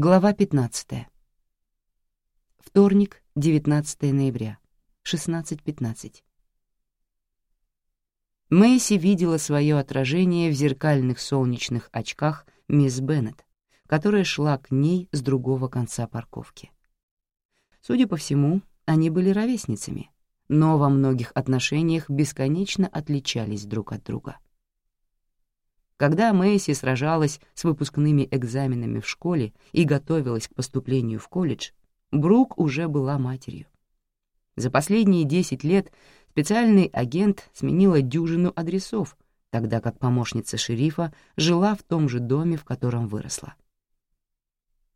Глава 15. Вторник, 19 ноября, 16.15. Мэйси видела свое отражение в зеркальных солнечных очках мисс Беннет, которая шла к ней с другого конца парковки. Судя по всему, они были ровесницами, но во многих отношениях бесконечно отличались друг от друга. Когда Мэйси сражалась с выпускными экзаменами в школе и готовилась к поступлению в колледж, Брук уже была матерью. За последние 10 лет специальный агент сменила дюжину адресов, тогда как помощница шерифа жила в том же доме, в котором выросла.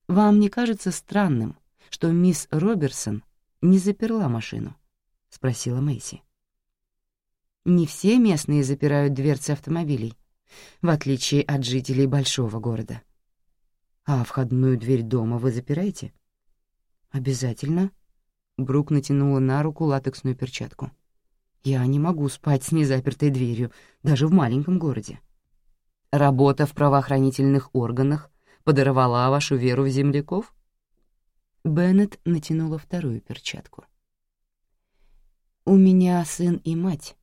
«Вам не кажется странным, что мисс Роберсон не заперла машину?» — спросила Мэйси. «Не все местные запирают дверцы автомобилей в отличие от жителей большого города. А входную дверь дома вы запираете? Обязательно. Брук натянула на руку латексную перчатку. Я не могу спать с незапертой дверью, даже в маленьком городе. Работа в правоохранительных органах подорвала вашу веру в земляков? Беннет натянула вторую перчатку. «У меня сын и мать,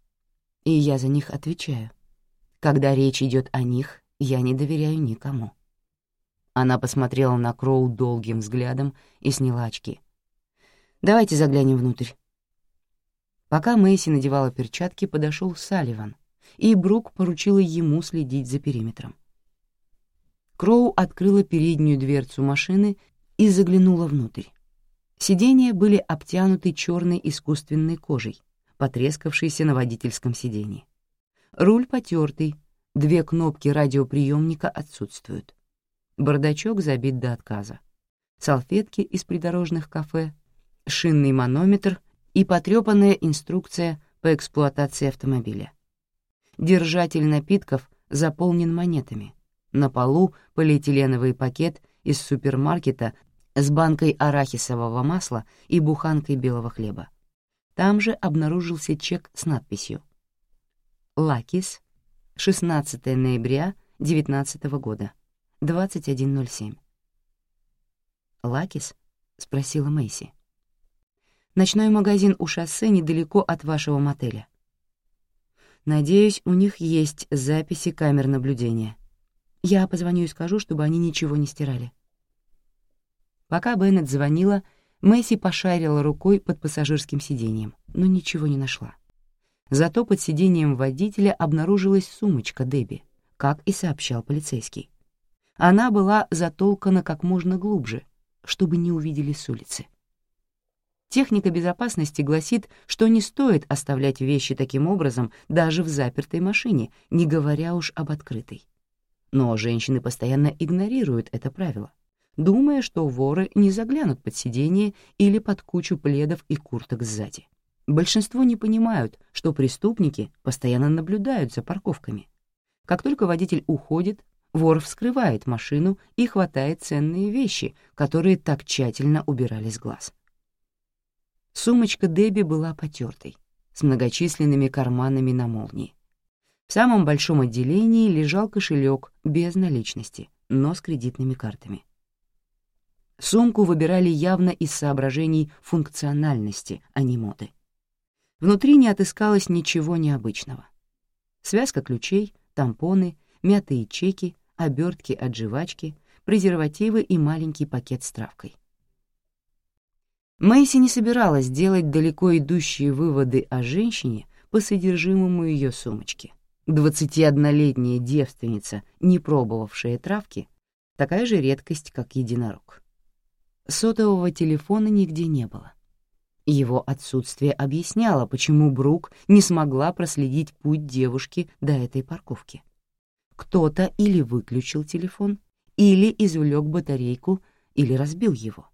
и я за них отвечаю. Когда речь идет о них, я не доверяю никому. Она посмотрела на Кроу долгим взглядом и сняла очки. «Давайте заглянем внутрь». Пока Мэйси надевала перчатки, подошел Салливан, и Брук поручила ему следить за периметром. Кроу открыла переднюю дверцу машины и заглянула внутрь. Сиденья были обтянуты черной искусственной кожей, потрескавшейся на водительском сиденье. Руль потертый, две кнопки радиоприемника отсутствуют. Бардачок забит до отказа. Салфетки из придорожных кафе, шинный манометр и потрепанная инструкция по эксплуатации автомобиля. Держатель напитков заполнен монетами. На полу полиэтиленовый пакет из супермаркета с банкой арахисового масла и буханкой белого хлеба. Там же обнаружился чек с надписью Lucky's, 16 ноября 19 года, 21.07. «Lucky's?» — спросила Мэйси. «Ночной магазин у шоссе недалеко от вашего мотеля. Надеюсь, у них есть записи камер наблюдения. Я позвоню и скажу, чтобы они ничего не стирали». Пока Беннет звонила, Мэйси пошарила рукой под пассажирским сиденьем, но ничего не нашла. Зато под сиденьем водителя обнаружилась сумочка Дебби, как и сообщал полицейский. Она была затолкана как можно глубже, чтобы не увидели с улицы. Техника безопасности гласит, что не стоит оставлять вещи таким образом даже в запертой машине, не говоря уж об открытой. Но женщины постоянно игнорируют это правило, думая, что воры не заглянут под сиденье или под кучу пледов и курток сзади. Большинство не понимают, что преступники постоянно наблюдают за парковками. Как только водитель уходит, вор вскрывает машину и хватает ценные вещи, которые так тщательно убирали с глаз. Сумочка Дебби была потертой, с многочисленными карманами на молнии. В самом большом отделении лежал кошелек без наличности, но с кредитными картами. Сумку выбирали явно из соображений функциональности, а не моды. Внутри не отыскалось ничего необычного. Связка ключей, тампоны, мятые чеки, обертки от жвачки, презервативы и маленький пакет с травкой. Мэйси не собиралась делать далеко идущие выводы о женщине по содержимому ее сумочки. 21-летняя девственница, не пробовавшая травки, такая же редкость, как единорог. Сотового телефона нигде не было. Его отсутствие объясняло, почему Брук не смогла проследить путь девушки до этой парковки. Кто-то или выключил телефон, или извлек батарейку, или разбил его.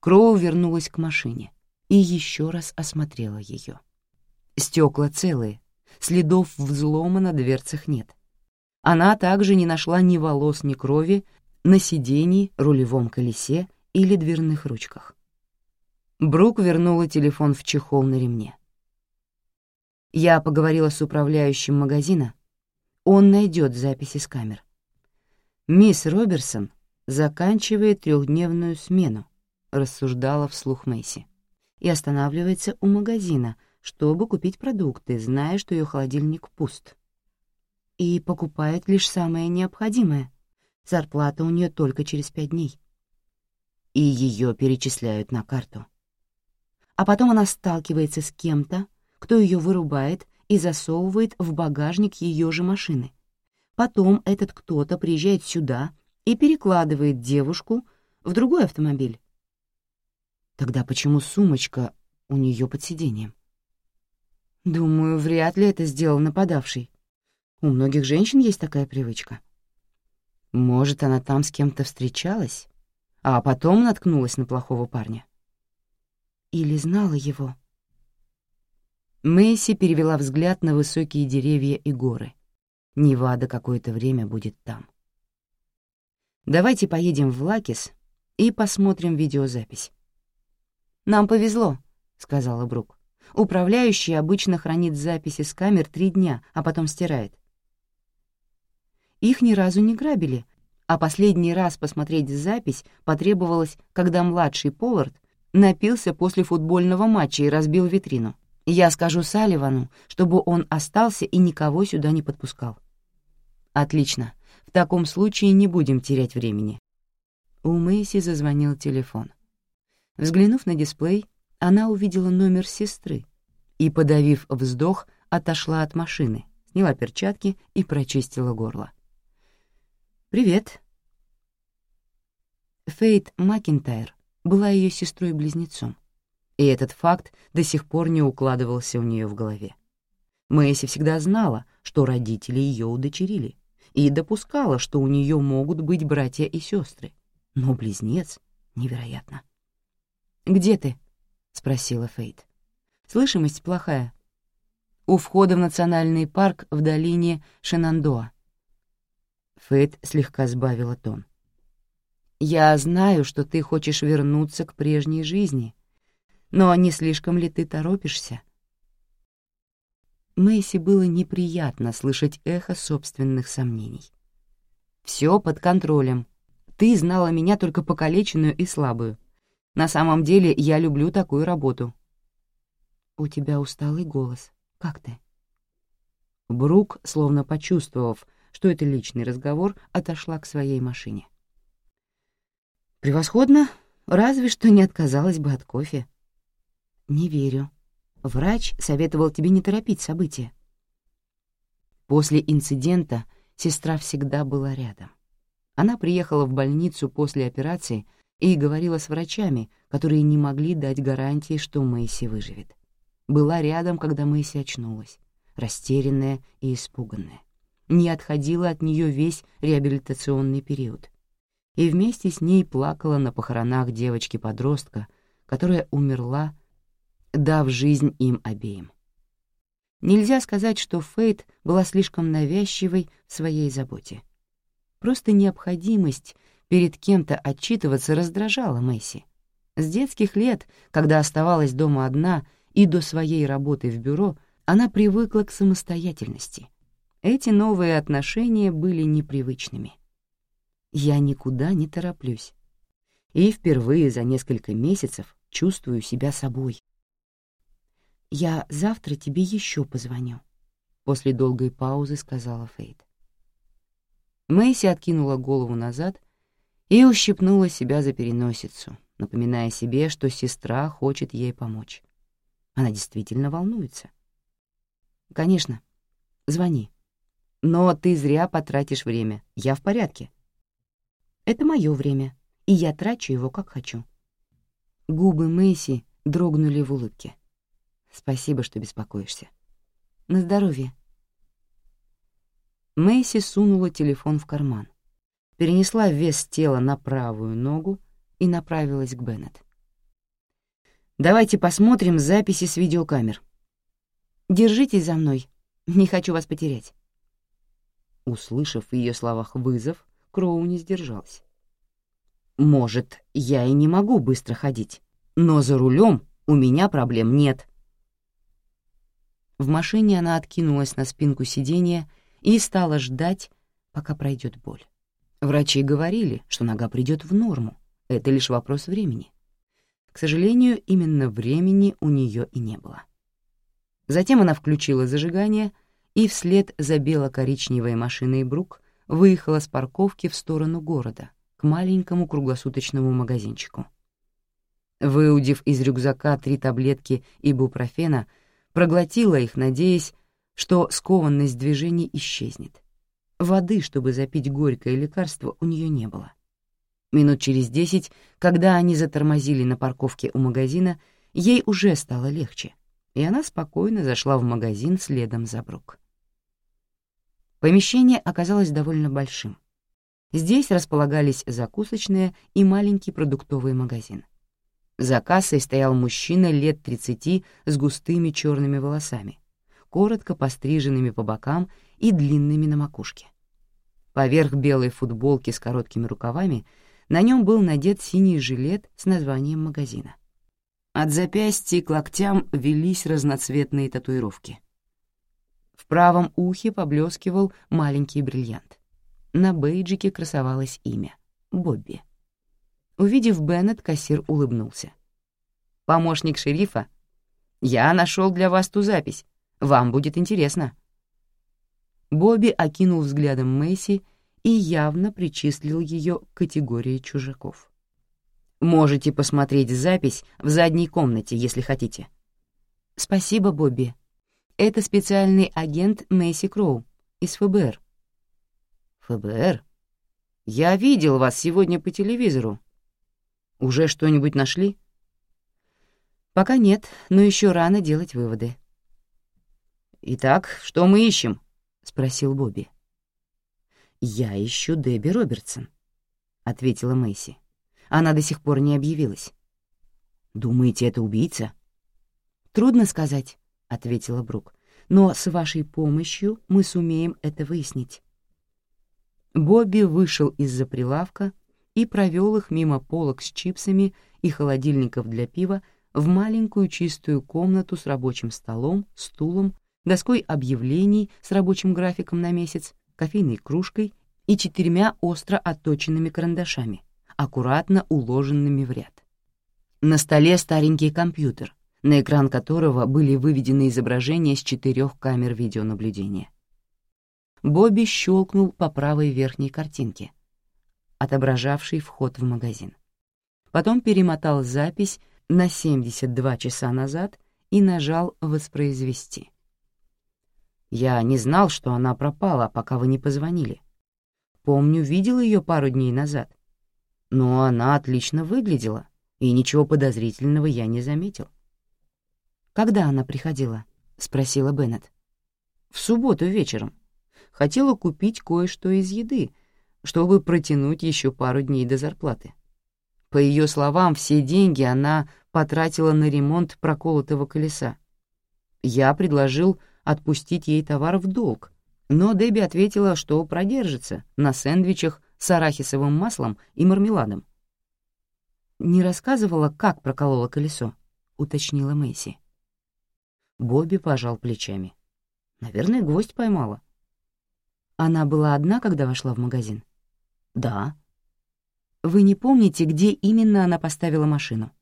Кроу вернулась к машине и еще раз осмотрела ее. Стекла целые, следов взлома на дверцах нет. Она также не нашла ни волос, ни крови на сиденье, рулевом колесе или дверных ручках. Брук вернула телефон в чехол на ремне. Я поговорила с управляющим магазина. Он найдет записи с камер. Мисс Роберсон заканчивает трехдневную смену, рассуждала вслух Мэйси, и останавливается у магазина, чтобы купить продукты, зная, что ее холодильник пуст. И покупает лишь самое необходимое. Зарплата у нее только через пять дней. И ее перечисляют на карту. А потом она сталкивается с кем-то, кто ее вырубает и засовывает в багажник ее же машины. Потом этот кто-то приезжает сюда и перекладывает девушку в другой автомобиль. Тогда почему сумочка у нее под сиденьем? Думаю, вряд ли это сделал нападавший. У многих женщин есть такая привычка. Может, она там с кем-то встречалась, а потом наткнулась на плохого парня. Или знала его. Мэйси перевела взгляд на высокие деревья и горы. Невада какое-то время будет там. Давайте поедем в Лакис и посмотрим видеозапись. «Нам повезло», — сказала Брук. «Управляющий обычно хранит записи с камер три дня, а потом стирает. Их ни разу не грабили, а последний раз посмотреть запись потребовалось, когда младший Поллард напился после футбольного матча и разбил витрину. Я скажу Салливану, чтобы он остался и никого сюда не подпускал. Отлично. В таком случае не будем терять времени. У Мэйси зазвонил телефон. Взглянув на дисплей, она увидела номер сестры и, подавив вздох, отошла от машины, сняла перчатки и прочистила горло. «Привет». Фейт Макинтайр была ее сестрой-близнецом, и этот факт до сих пор не укладывался у нее в голове. Мэйси всегда знала, что родители ее удочерили, и допускала, что у нее могут быть братья и сестры, но близнец — невероятно. «Где ты?» — спросила Фейт. «Слышимость плохая. У входа в национальный парк в долине Шенандоа. Фейт слегка сбавила тон. «Я знаю, что ты хочешь вернуться к прежней жизни, но не слишком ли ты торопишься?» Мэйси было неприятно слышать эхо собственных сомнений. «Все под контролем. Ты знала меня только покалеченную и слабую. На самом деле я люблю такую работу». «У тебя усталый голос. Как ты?» Брук, словно почувствовав, что это личный разговор, отошла к своей машине. «Превосходно, разве что не отказалась бы от кофе». «Не верю. Врач советовал тебе не торопить события». После инцидента сестра всегда была рядом. Она приехала в больницу после операции и говорила с врачами, которые не могли дать гарантии, что Мэйси выживет. Была рядом, когда Мэйси очнулась, растерянная и испуганная не отходила от нее весь реабилитационный период. И вместе с ней плакала на похоронах девочки-подростка, которая умерла, дав жизнь им обеим. Нельзя сказать, что Фейт была слишком навязчивой в своей заботе. Просто необходимость перед кем-то отчитываться раздражала Мэйси. С детских лет, когда оставалась дома одна и до своей работы в бюро, она привыкла к самостоятельности, эти новые отношения были непривычными. Я никуда не тороплюсь. И впервые за несколько месяцев чувствую себя собой. «Я завтра тебе еще позвоню», — после долгой паузы сказала Фейт. Мэйси откинула голову назад и ущипнула себя за переносицу, напоминая себе, что сестра хочет ей помочь. Она действительно волнуется. «Конечно, звони», но ты зря потратишь время. Я в порядке. Это мое время, и я трачу его как хочу. Губы Мэйси дрогнули в улыбке. Спасибо, что беспокоишься. На здоровье. Мэйси сунула телефон в карман, перенесла вес тела на правую ногу и направилась к Беннет. «Давайте посмотрим записи с видеокамер. Держитесь за мной, не хочу вас потерять». Услышав в ее словах вызов, Кроу не сдержался. «Может, я и не могу быстро ходить, но за рулем у меня проблем нет». В машине она откинулась на спинку сиденья и стала ждать, пока пройдет боль. Врачи говорили, что нога придет в норму. Это лишь вопрос времени. К сожалению, именно времени у нее и не было. Затем она включила зажигание и вслед за бело-коричневой машиной Брук выехала с парковки в сторону города, к маленькому круглосуточному магазинчику. Выудив из рюкзака три таблетки ибупрофена, проглотила их, надеясь, что скованность движений исчезнет. Воды, чтобы запить горькое лекарство, у нее не было. Минут через десять, когда они затормозили на парковке у магазина, ей уже стало легче, и она спокойно зашла в магазин следом за Брук. Помещение оказалось довольно большим. Здесь располагались закусочная и маленький продуктовый магазин. За кассой стоял мужчина лет 30 с густыми черными волосами, коротко постриженными по бокам и длинными на макушке. Поверх белой футболки с короткими рукавами на нем был надет синий жилет с названием магазина. От запястья к локтям велись разноцветные татуировки. В правом ухе поблескивал маленький бриллиант. На бейджике красовалось имя — Бобби. Увидев Беннет, кассир улыбнулся. «Помощник шерифа? Я нашел для вас ту запись. Вам будет интересно». Бобби окинул взглядом Мэйси и явно причислил ее к категории чужаков. «Можете посмотреть запись в задней комнате, если хотите». «Спасибо, Бобби. Это специальный агент Мэйси Кроу из ФБР». «ФБР? Я видел вас сегодня по телевизору. Уже что-нибудь нашли? Пока нет, но еще рано делать выводы. Итак, что мы ищем? спросил Бобби. Я ищу Дебби Робертсон, ответила Мэйси. Она до сих пор не объявилась. Думаете, это убийца? Трудно сказать, ответила Брук. Но с вашей помощью мы сумеем это выяснить. Бобби вышел из-за прилавка и провел их мимо полок с чипсами и холодильников для пива в маленькую чистую комнату с рабочим столом, стулом, доской объявлений с рабочим графиком на месяц, кофейной кружкой и четырьмя остро отточенными карандашами, аккуратно уложенными в ряд. На столе старенький компьютер, на экран которого были выведены изображения с четырех камер видеонаблюдения. Бобби щелкнул по правой верхней картинке — отображавший вход в магазин. Потом перемотал запись на 72 часа назад и нажал «Воспроизвести». «Я не знал, что она пропала, пока вы не позвонили. Помню, видел ее пару дней назад. Но она отлично выглядела, и ничего подозрительного я не заметил». «Когда она приходила?» — спросила Беннет. «В субботу вечером. Хотела купить кое-что из еды, чтобы протянуть еще пару дней до зарплаты. По ее словам, все деньги она потратила на ремонт проколотого колеса. Я предложил отпустить ей товар в долг, но Дебби ответила, что продержится на сэндвичах с арахисовым маслом и мармеладом. «Не рассказывала, как проколола колесо», — уточнила Мэйси. Бобби пожал плечами. «Наверное, гвоздь поймала». Она была одна, когда вошла в магазин? «Да». «Вы не помните, где именно она поставила машину?»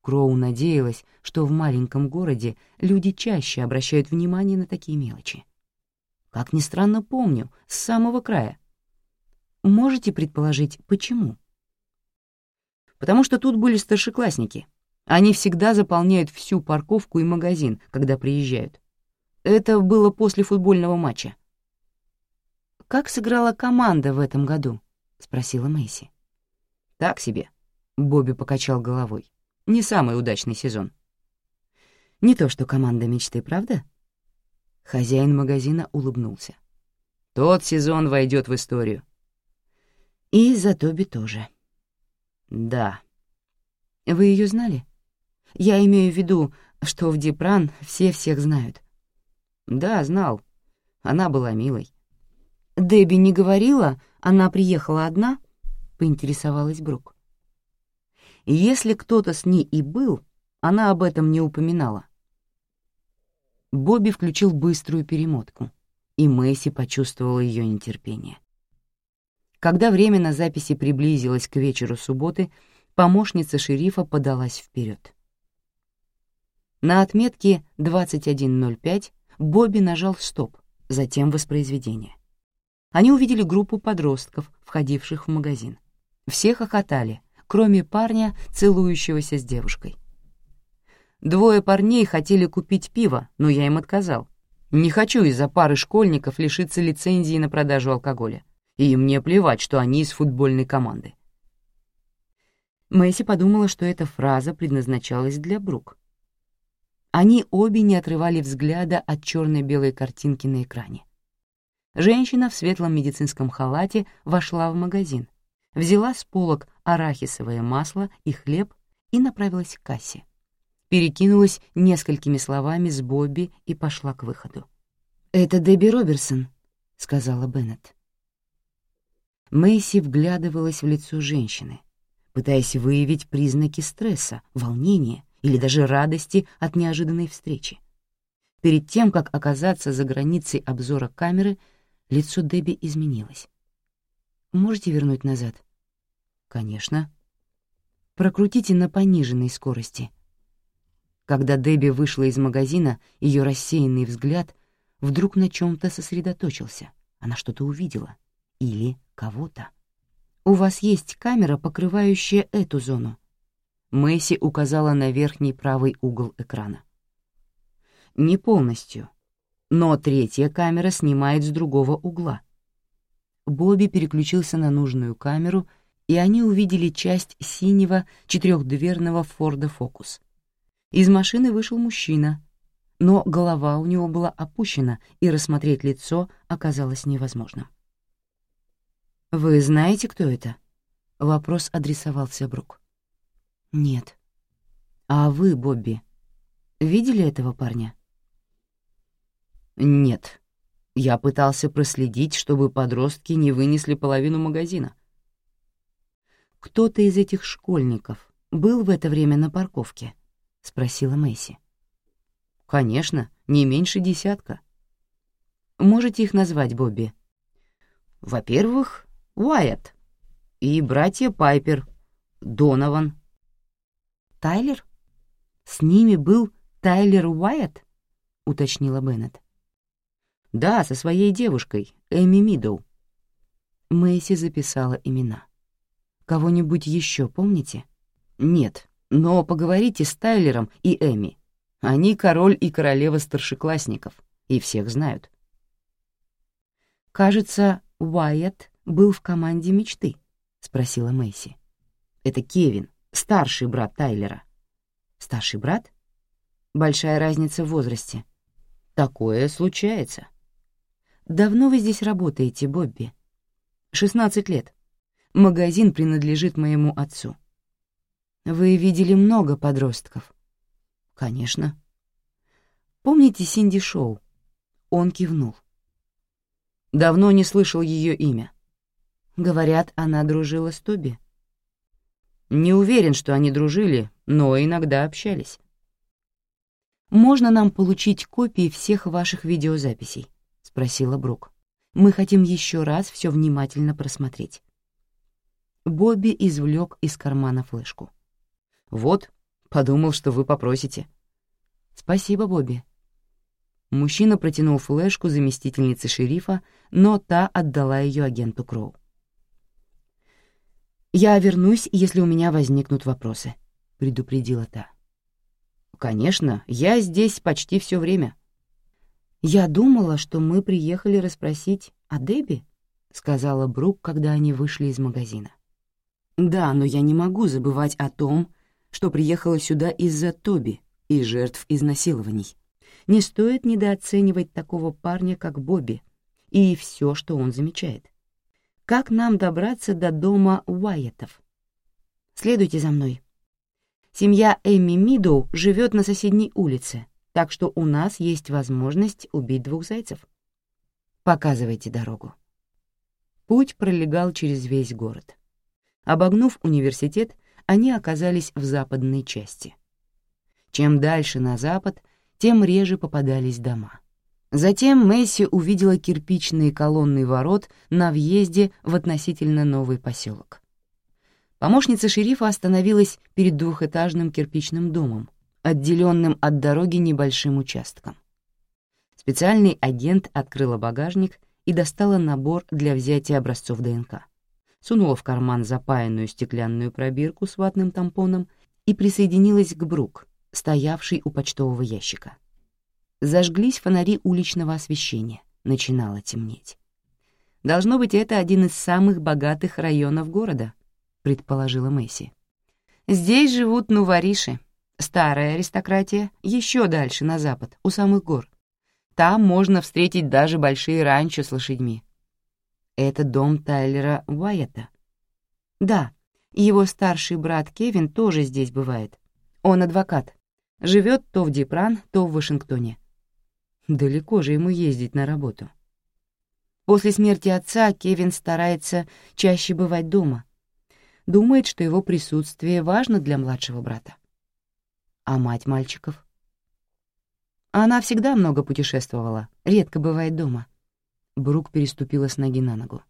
Кроу надеялась, что в маленьком городе люди чаще обращают внимание на такие мелочи. Как ни странно, помню, с самого края. Можете предположить, почему? Потому что тут были старшеклассники. Они всегда заполняют всю парковку и магазин, когда приезжают. Это было после футбольного матча. Как сыграла команда в этом году? — спросила Мэйси. «Так себе», — Бобби покачал головой. «Не самый удачный сезон». «Не то, что команда мечты, правда?» Хозяин магазина улыбнулся. «Тот сезон войдет в историю». «И за Тоби тоже». «Да». «Вы ее знали?» «Я имею в виду, что в Дипран все всех знают». «Да, знал. Она была милой». «Дебби не говорила, она приехала одна?» — поинтересовалась Брук. Если кто-то с ней и был, она об этом не упоминала. Бобби включил быструю перемотку, и Мэйси почувствовала ее нетерпение. Когда время на записи приблизилось к вечеру субботы, помощница шерифа подалась вперед. На отметке 21.05 Бобби нажал «Стоп», затем «Воспроизведение». Они увидели группу подростков, входивших в магазин. Все хохотали, кроме парня, целующегося с девушкой. Двое парней хотели купить пиво, но я им отказал. Не хочу из-за пары школьников лишиться лицензии на продажу алкоголя. И мне плевать, что они из футбольной команды. Мэйси подумала, что эта фраза предназначалась для Брук. Они обе не отрывали взгляда от черно-белой картинки на экране. Женщина в светлом медицинском халате вошла в магазин, взяла с полок арахисовое масло и хлеб и направилась к кассе. Перекинулась несколькими словами с Бобби и пошла к выходу. «Это Дебби Роберсон», — сказала Беннет. Мэйси вглядывалась в лицо женщины, пытаясь выявить признаки стресса, волнения или даже радости от неожиданной встречи. Перед тем, как оказаться за границей обзора камеры, лицо Дебби изменилось. «Можете вернуть назад?» «Конечно». «Прокрутите на пониженной скорости». Когда Дебби вышла из магазина, ее рассеянный взгляд вдруг на чем то сосредоточился. Она что-то увидела. Или кого-то. «У вас есть камера, покрывающая эту зону?» Мэйси указала на верхний правый угол экрана. Не полностью, но третья камера снимает с другого угла. Бобби переключился на нужную камеру, и они увидели часть синего четырехдверного Форда Фокус. Из машины вышел мужчина, но голова у него была опущена, и рассмотреть лицо оказалось невозможным. «Вы знаете, кто это?» Вопрос адресовался Брук. «Нет». «А вы, Бобби, видели этого парня?» «Нет. Я пытался проследить, чтобы подростки не вынесли половину магазина». «Кто-то из этих школьников был в это время на парковке?» — спросила Мэйси. «Конечно, не меньше десятка». «Можете их назвать, Бобби?» «Во-первых, Уайт и братья Пайпер, Донован, Тайлер? С ними был Тайлер Уайт? уточнила Беннет. Да, со своей девушкой, Эми Мидоу. Мэйси записала имена. Кого-нибудь еще помните? Нет, но поговорите с Тайлером и Эми. Они король и королева старшеклассников, и всех знают. Кажется, Уайт был в команде мечты, спросила Мэйси. Это Кевин, старший брат Тайлера. Старший брат? Большая разница в возрасте. Такое случается. Давно вы здесь работаете, Бобби? 16 лет. Магазин принадлежит моему отцу. Вы видели много подростков? Конечно. Помните Синди Шоу? Он кивнул. Давно не слышал ее имя. Говорят, она дружила с Тоби. Не уверен, что они дружили, но иногда общались. «Можно нам получить копии всех ваших видеозаписей?» — спросила Брук. «Мы хотим еще раз все внимательно просмотреть». Бобби извлек из кармана флешку. «Вот, подумал, что вы попросите». «Спасибо, Бобби». Мужчина протянул флешку заместительнице шерифа, но та отдала ее агенту Кроу. «Я вернусь, если у меня возникнут вопросы», — предупредила та. «Конечно, я здесь почти все время». «Я думала, что мы приехали расспросить о Дебби», — сказала Брук, когда они вышли из магазина. «Да, но я не могу забывать о том, что приехала сюда из-за Тоби и жертв изнасилований. Не стоит недооценивать такого парня, как Бобби, и все, что он замечает. Как нам добраться до дома Уайетов? Следуйте за мной. Семья Эми Мидоу живет на соседней улице, так что у нас есть возможность убить двух зайцев. Показывайте дорогу. Путь пролегал через весь город. Обогнув университет, они оказались в западной части. Чем дальше на запад, тем реже попадались дома. Затем Мэйси увидела кирпичные колонны ворот на въезде в относительно новый поселок. Помощница шерифа остановилась перед двухэтажным кирпичным домом, отделенным от дороги небольшим участком. Специальный агент открыла багажник и достала набор для взятия образцов ДНК. Сунула в карман запаянную стеклянную пробирку с ватным тампоном и присоединилась к Брук, стоявшей у почтового ящика. Зажглись фонари уличного освещения, начинало темнеть. «Должно быть, это один из самых богатых районов города», — предположила Мэсси. «Здесь живут нувориши, старая аристократия, еще дальше, на запад, у самых гор. Там можно встретить даже большие ранчо с лошадьми. Это дом Тайлера Уайета. Да, его старший брат Кевин тоже здесь бывает. Он адвокат. Живет то в Дипран, то в Вашингтоне. Далеко же ему ездить на работу. После смерти отца Кевин старается чаще бывать дома. Думает, что его присутствие важно для младшего брата. А мать мальчиков? Она всегда много путешествовала, редко бывает дома. Брук переступила с ноги на ногу.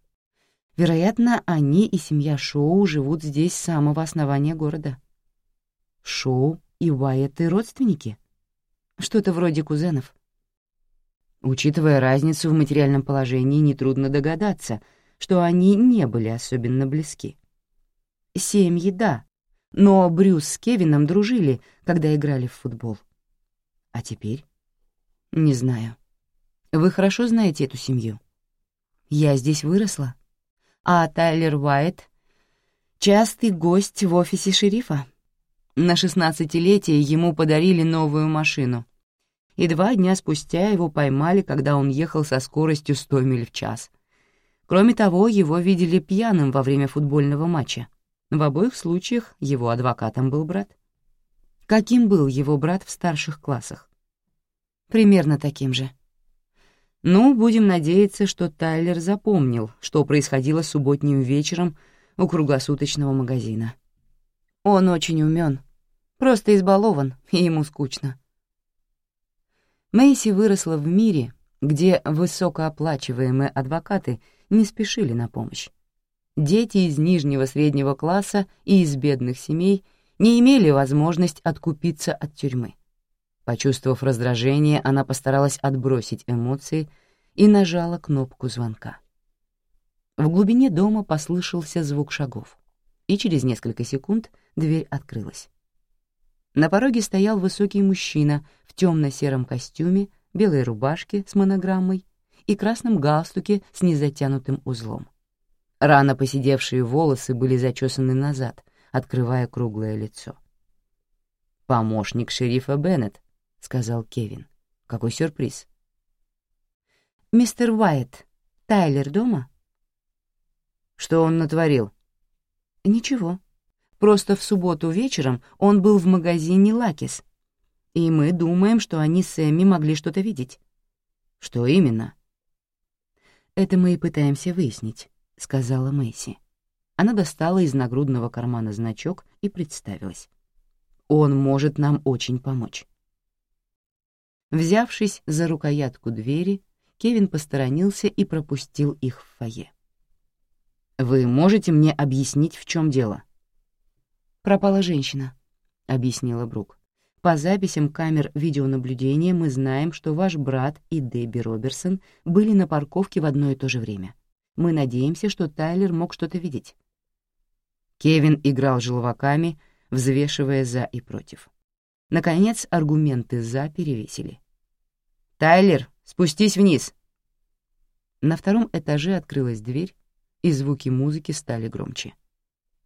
Вероятно, они и семья Шоу живут здесь с самого основания города. Шоу и Уайетты родственники? Что-то вроде кузенов. Учитывая разницу в материальном положении, нетрудно догадаться, что они не были особенно близки. Семьи — да, но Брюс с Кевином дружили, когда играли в футбол. А теперь? Не знаю. Вы хорошо знаете эту семью? Я здесь выросла. А Тайлер Уайт — частый гость в офисе шерифа. На шестнадцатилетие ему подарили новую машину. И два дня спустя его поймали, когда он ехал со скоростью 100 миль в час. Кроме того, его видели пьяным во время футбольного матча. В обоих случаях его адвокатом был брат. Каким был его брат в старших классах? Примерно таким же. Ну, будем надеяться, что Тайлер запомнил, что происходило субботним вечером у круглосуточного магазина. Он очень умен, просто избалован, и ему скучно. Мэйси выросла в мире, где высокооплачиваемые адвокаты не спешили на помощь. Дети из нижнего среднего класса и из бедных семей не имели возможность откупиться от тюрьмы. Почувствовав раздражение, она постаралась отбросить эмоции и нажала кнопку звонка. В глубине дома послышался звук шагов, и через несколько секунд дверь открылась. На пороге стоял высокий мужчина в темно-сером костюме, белой рубашке с монограммой и красном галстуке с незатянутым узлом. Рано поседевшие волосы были зачесаны назад, открывая круглое лицо. «Помощник шерифа Беннет», — сказал Кевин. «Какой сюрприз!» «Мистер Уайт, Тайлер дома?» «Что он натворил?» «Ничего. Просто в субботу вечером он был в магазине «Лакис», и мы думаем, что они с Эмми могли что-то видеть». «Что именно?» «Это мы и пытаемся выяснить», — сказала Мэйси. Она достала из нагрудного кармана значок и представилась. «Он может нам очень помочь». Взявшись за рукоятку двери, Кевин посторонился и пропустил их в фойе. «Вы можете мне объяснить, в чем дело?» «Пропала женщина», — объяснила Брук. «По записям камер видеонаблюдения мы знаем, что ваш брат и Дебби Роберсон были на парковке в одно и то же время. Мы надеемся, что Тайлер мог что-то видеть». Кевин играл желваками, взвешивая «за» и «против». Наконец, аргументы «за» перевесили. «Тайлер, спустись вниз!» На втором этаже открылась дверь, и звуки музыки стали громче.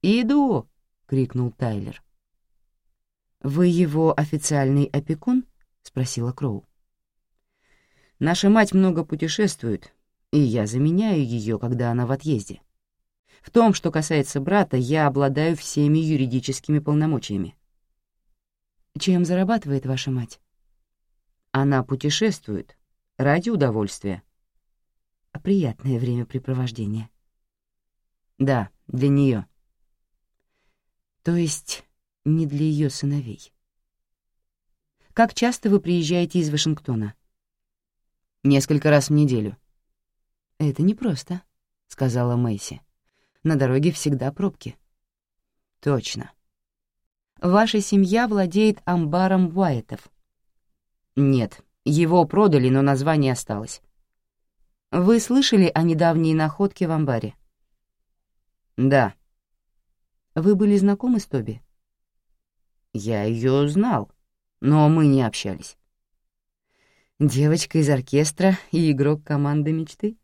«Иду!» — крикнул Тайлер. «Вы его официальный опекун?» — спросила Кроу. «Наша мать много путешествует, и я заменяю ее, когда она в отъезде. В том, что касается брата, я обладаю всеми юридическими полномочиями. Чем зарабатывает ваша мать? Она путешествует ради удовольствия. Приятное времяпрепровождение. Да, для нее. То есть не для ее сыновей. Как часто вы приезжаете из Вашингтона? Несколько раз в неделю. «Это непросто», — сказала Мэйси. «На дороге всегда пробки». «Точно». «Ваша семья владеет амбаром Уайтов». «Нет, его продали, но название осталось». «Вы слышали о недавней находке в амбаре?» «Да». «Вы были знакомы с Тоби?» «Я ее знал, но мы не общались». «Девочка из оркестра и игрок команды мечты?»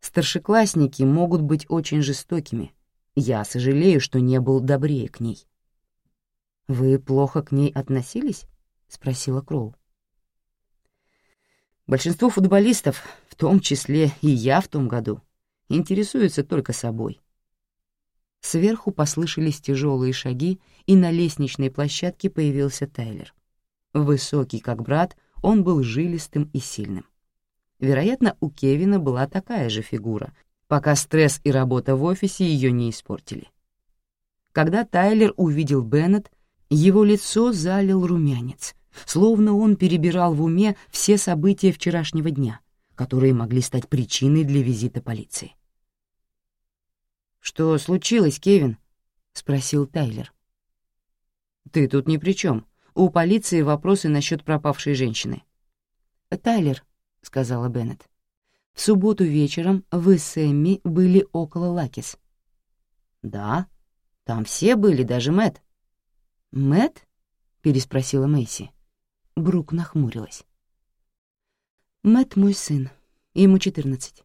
Старшеклассники могут быть очень жестокими. Я сожалею, что не был добрее к ней. «Вы плохо к ней относились?» — спросила Кроу. Большинство футболистов, в том числе и я в том году, интересуются только собой. Сверху послышались тяжелые шаги, и на лестничной площадке появился Тайлер. Высокий, как брат, он был жилистым и сильным. Вероятно, у Кевина была такая же фигура, пока стресс и работа в офисе ее не испортили. Когда Тайлер увидел Беннет, его лицо залил румянец, словно он перебирал в уме все события вчерашнего дня, которые могли стать причиной для визита полиции. «Что случилось, Кевин?» — спросил Тайлер. «Ты тут ни при чем. У полиции вопросы насчет пропавшей женщины». «Тайлер, — сказала Беннет. «В субботу вечером вы с Эмми были около Лакис». «Да, там все были, даже Мэт. Мэт? переспросила Мэйси. Брук нахмурилась. Мэт мой сын, ему четырнадцать».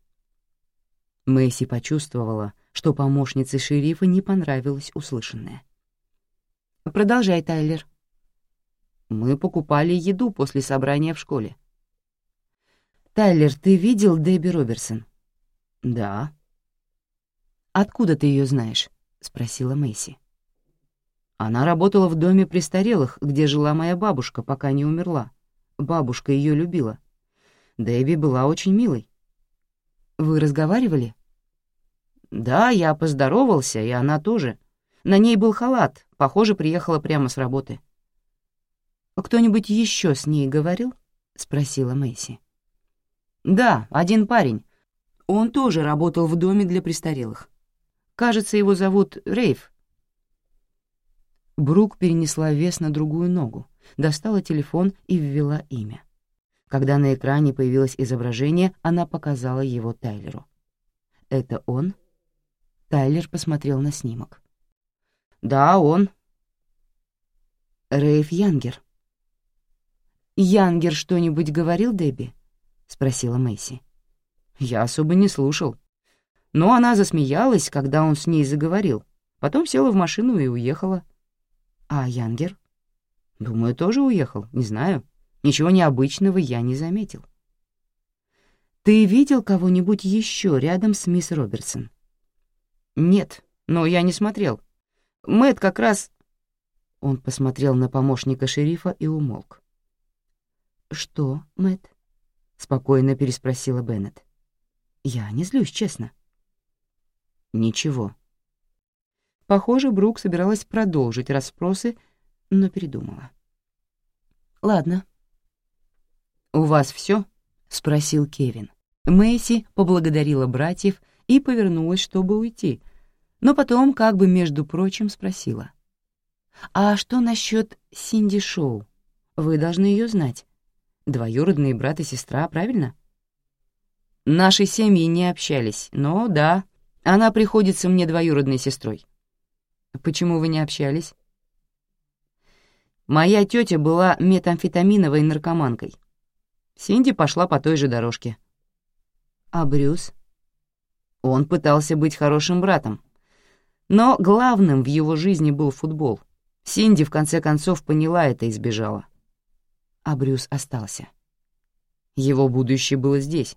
Мэйси почувствовала, что помощнице шерифа не понравилось услышанное. «Продолжай, Тайлер». «Мы покупали еду после собрания в школе. «Тайлер, ты видел Дебби Роберсон?» «Да». «Откуда ты ее знаешь?» — спросила Мэйси. «Она работала в доме престарелых, где жила моя бабушка, пока не умерла. Бабушка ее любила. Дебби была очень милой». «Вы разговаривали?» «Да, я поздоровался, и она тоже. На ней был халат, похоже, приехала прямо с работы». «А «Кто-нибудь еще с ней говорил?» — спросила Мэйси. «Да, один парень. Он тоже работал в доме для престарелых. Кажется, его зовут Рейв». Брук перенесла вес на другую ногу, достала телефон и ввела имя. Когда на экране появилось изображение, она показала его Тайлеру. «Это он?» Тайлер посмотрел на снимок. «Да, он». «Рейв Янгер». «Янгер что-нибудь говорил Дебби?» спросила Мэйси. Я особо не слушал. Но она засмеялась, когда он с ней заговорил. Потом села в машину и уехала. А Янгер? Думаю, тоже уехал, не знаю. Ничего необычного я не заметил. Ты видел кого-нибудь еще рядом с мисс Робертсон? Нет, но я не смотрел. Мэт как раз... Он посмотрел на помощника шерифа и умолк. Что, Мэт? спокойно переспросила Беннет. Я не злюсь, честно. Ничего. Похоже, Брук собиралась продолжить расспросы, но передумала. Ладно. У вас все? спросил Кевин. Мэйси поблагодарила братьев и повернулась, чтобы уйти, но потом, как бы между прочим, спросила. «А что насчет Синди Шоу? Вы должны ее знать. Двоюродные брат и сестра, правильно? Наши семьи не общались, но да, она приходится мне двоюродной сестрой. Почему вы не общались? Моя тетя была метамфетаминовой наркоманкой. Синди пошла по той же дорожке. А Брюс? Он пытался быть хорошим братом. Но главным в его жизни был футбол. Синди в конце концов поняла это и сбежала а Брюс остался. Его будущее было здесь.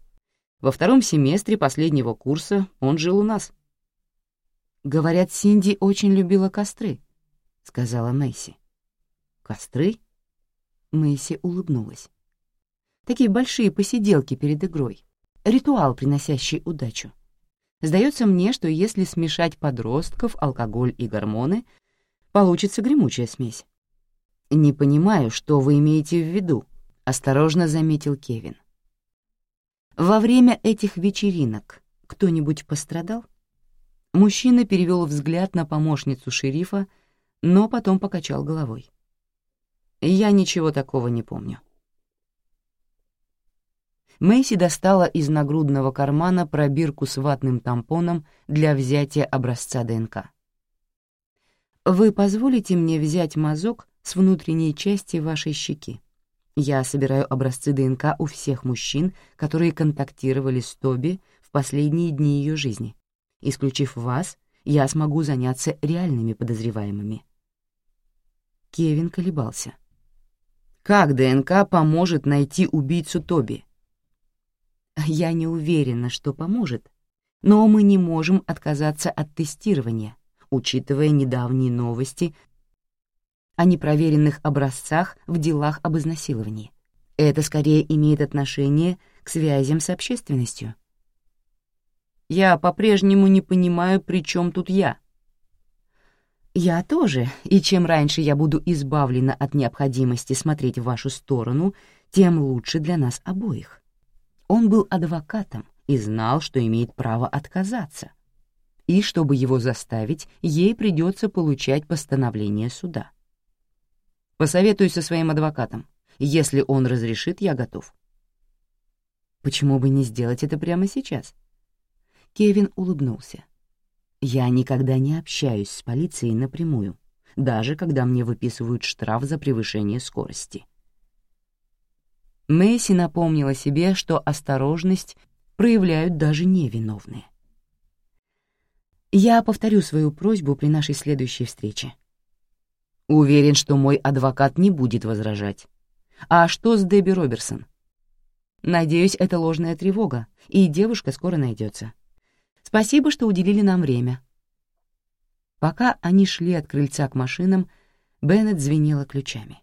Во втором семестре последнего курса он жил у нас. «Говорят, Синди очень любила костры», — сказала Мэйси. «Костры?» Мэйси улыбнулась. «Такие большие посиделки перед игрой. Ритуал, приносящий удачу. Сдается мне, что если смешать подростков, алкоголь и гормоны, получится гремучая смесь. «Не понимаю, что вы имеете в виду», — осторожно заметил Кевин. Во время этих вечеринок кто-нибудь пострадал? Мужчина перевел взгляд на помощницу шерифа, но потом покачал головой. «Я ничего такого не помню». Мэйси достала из нагрудного кармана пробирку с ватным тампоном для взятия образца ДНК. «Вы позволите мне взять мазок с внутренней части вашей щеки? Я собираю образцы ДНК у всех мужчин, которые контактировали с Тоби в последние дни ее жизни. Исключив вас, я смогу заняться реальными подозреваемыми». Кевин колебался. «Как ДНК поможет найти убийцу Тоби?» «Я не уверена, что поможет, но мы не можем отказаться от тестирования, учитывая недавние новости о непроверенных образцах в делах об изнасиловании. Это скорее имеет отношение к связям с общественностью». Я по-прежнему не понимаю, при чем тут я. Я тоже, и чем раньше я буду избавлена от необходимости смотреть в вашу сторону, тем лучше для нас обоих. Он был адвокатом и знал, что имеет право отказаться. И чтобы его заставить, ей придется получать постановление суда. Посоветуй со своим адвокатом. Если он разрешит, я готов. Почему бы не сделать это прямо сейчас? — Кевин улыбнулся. «Я никогда не общаюсь с полицией напрямую, даже когда мне выписывают штраф за превышение скорости». Мэйси напомнила себе, что осторожность проявляют даже невиновные. «Я повторю свою просьбу при нашей следующей встрече». «Уверен, что мой адвокат не будет возражать. А что с Дебби Роберсон?» «Надеюсь, это ложная тревога, и девушка скоро найдется. Спасибо, что уделили нам время». Пока они шли от крыльца к машинам, Беннет звенела ключами.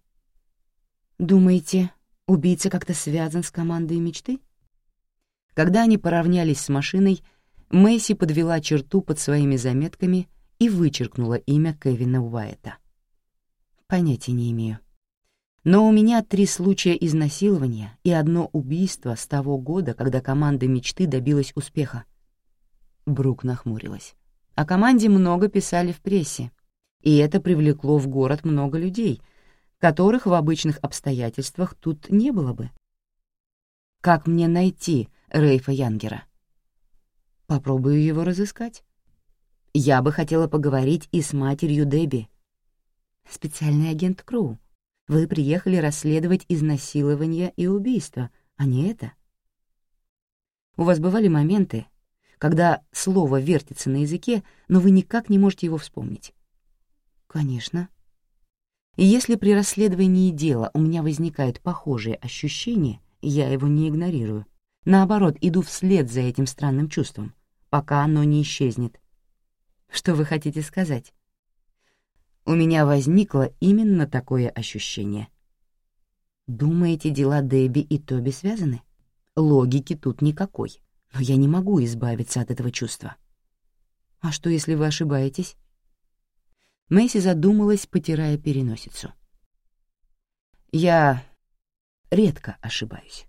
«Думаете, убийца как-то связан с командой мечты?» Когда они поравнялись с машиной, Мэйси подвела черту под своими заметками и вычеркнула имя Кевина Уайта. «Понятия не имею. Но у меня три случая изнасилования и одно убийство с того года, когда команда мечты добилась успеха. Брук нахмурилась. О команде много писали в прессе, и это привлекло в город много людей, которых в обычных обстоятельствах тут не было бы. Как мне найти Рейфа Янгера? Попробую его разыскать. Я бы хотела поговорить и с матерью Дебби. Специальный агент Кроу, вы приехали расследовать изнасилование и убийство, а не это. У вас бывали моменты, когда слово вертится на языке, но вы никак не можете его вспомнить? Конечно. И если при расследовании дела у меня возникают похожие ощущения, я его не игнорирую. Наоборот, иду вслед за этим странным чувством, пока оно не исчезнет. Что вы хотите сказать? У меня возникло именно такое ощущение. Думаете, дела Дебби и Тоби связаны? Логики тут никакой но я не могу избавиться от этого чувства. А что, если вы ошибаетесь? Мэйси задумалась, потирая переносицу. Я редко ошибаюсь.